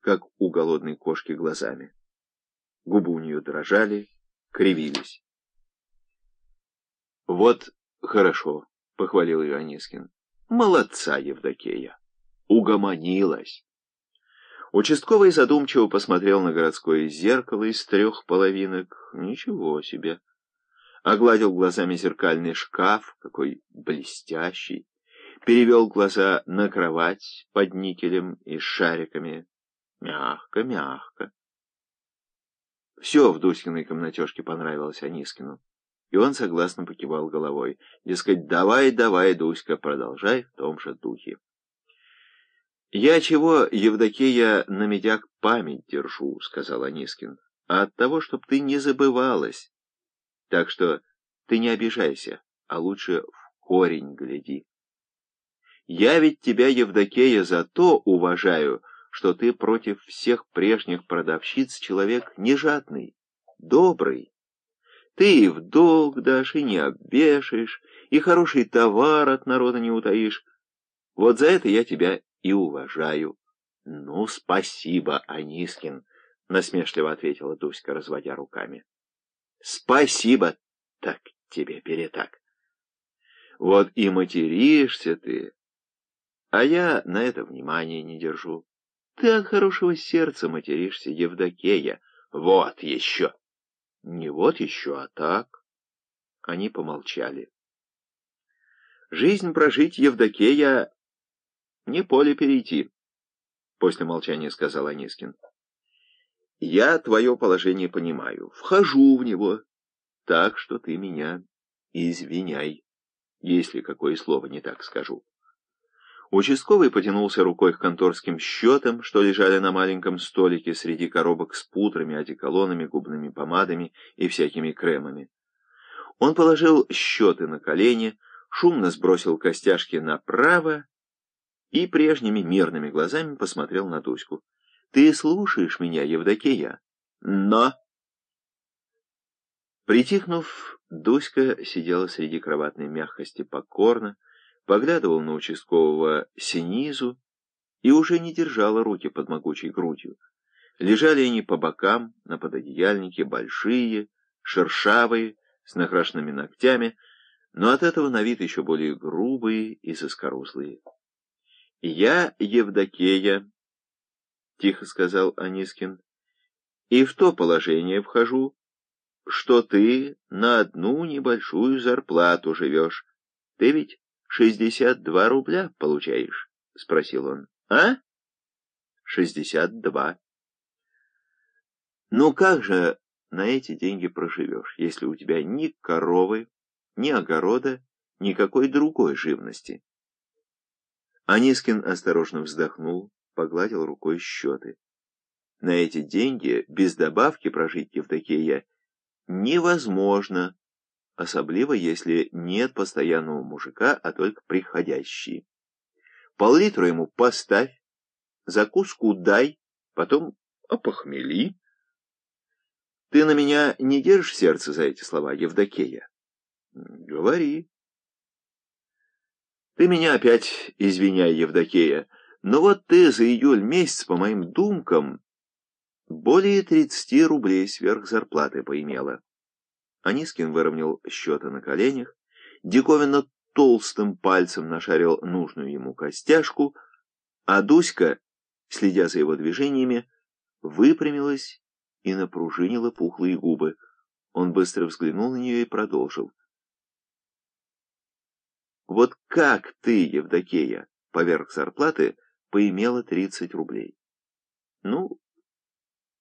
как у голодной кошки глазами. Губы у нее дрожали, кривились. «Вот хорошо», — похвалил ее Анискин. «Молодца, Евдокея! Угомонилась!» Участковый задумчиво посмотрел на городское зеркало из трех половинок. Ничего себе! Огладил глазами зеркальный шкаф, какой блестящий. Перевел глаза на кровать под никелем и шариками. Мягко, мягко. Все в Дуськиной комнатежке понравилось Анискину. И он согласно покивал головой. Дескать, давай, давай, Дуська, продолжай в том же духе. «Я чего, Евдокия, на медяк память держу», — сказал Анискин, — «а от того, чтоб ты не забывалась. Так что ты не обижайся, а лучше в корень гляди. Я ведь тебя, Евдокия, за то уважаю, что ты против всех прежних продавщиц человек нежадный, добрый. Ты и в долг дашь, и не обвешаешь, и хороший товар от народа не утаишь. Вот за это я тебя и уважаю. — Ну, спасибо, Анискин, — насмешливо ответила Дуська, разводя руками. — Спасибо, так тебе перетак. Вот и материшься ты, а я на это внимания не держу. Ты от хорошего сердца материшься, Евдокея. Вот еще. Не вот еще, а так. Они помолчали. Жизнь прожить, Евдокея, не поле перейти, после молчания сказал Анискин. Я твое положение понимаю, вхожу в него, так что ты меня извиняй, если какое слово не так скажу. Участковый потянулся рукой к конторским счетам, что лежали на маленьком столике среди коробок с пудрами, одеколонами, губными помадами и всякими кремами. Он положил счеты на колени, шумно сбросил костяшки направо и прежними мирными глазами посмотрел на Дуську. «Ты слушаешь меня, Евдокия?» «Но!» Притихнув, Дуська сидела среди кроватной мягкости покорно, поглядывала на участкового синизу и уже не держала руки под могучей грудью. Лежали они по бокам, на пододеяльнике, большие, шершавые, с накрашенными ногтями, но от этого на вид еще более грубые и соскорузлые. «Я Евдокея», — тихо сказал Анискин, — «и в то положение вхожу, что ты на одну небольшую зарплату живешь. Ты ведь шестьдесят два рубля получаешь?» — спросил он. «А?» «Шестьдесят два». «Ну как же на эти деньги проживешь, если у тебя ни коровы, ни огорода, никакой другой живности?» Анискин осторожно вздохнул, погладил рукой счеты. На эти деньги без добавки прожить Евдокия невозможно, особливо если нет постоянного мужика, а только приходящие. Пол-литру ему поставь, закуску дай, потом опохмели. Ты на меня не держишь сердце за эти слова, Евдокея? Говори. Ты меня опять извиняй, Евдокея, но вот ты за июль месяц, по моим думкам, более тридцати рублей сверх зарплаты поимела. Анискин выровнял счеты на коленях, диковинно толстым пальцем нашарил нужную ему костяшку, а Дуська, следя за его движениями, выпрямилась и напружинила пухлые губы. Он быстро взглянул на нее и продолжил. Вот как ты, Евдокея, поверх зарплаты поимела 30 рублей? Ну,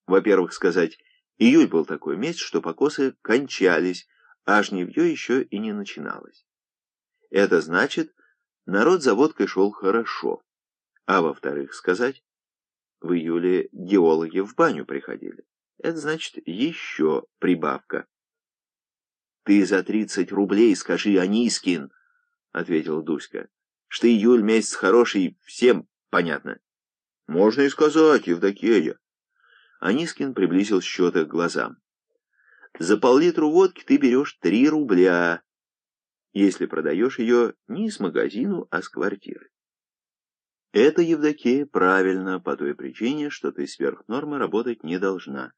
во-первых, сказать, июль был такой месяц, что покосы кончались, а жнивье еще и не начиналось. Это значит, народ за водкой шел хорошо. А во-вторых, сказать, в июле геологи в баню приходили. Это значит еще прибавка. Ты за 30 рублей скажи, Анискин, — ответила Дуська, — что июль месяц хороший, всем понятно. — Можно и сказать, Евдокея. Анискин приблизил счеты к глазам. — За пол-литру водки ты берешь три рубля, если продаешь ее не с магазину, а с квартиры. Это, Евдокия, правильно, по той причине, что ты сверх нормы работать не должна.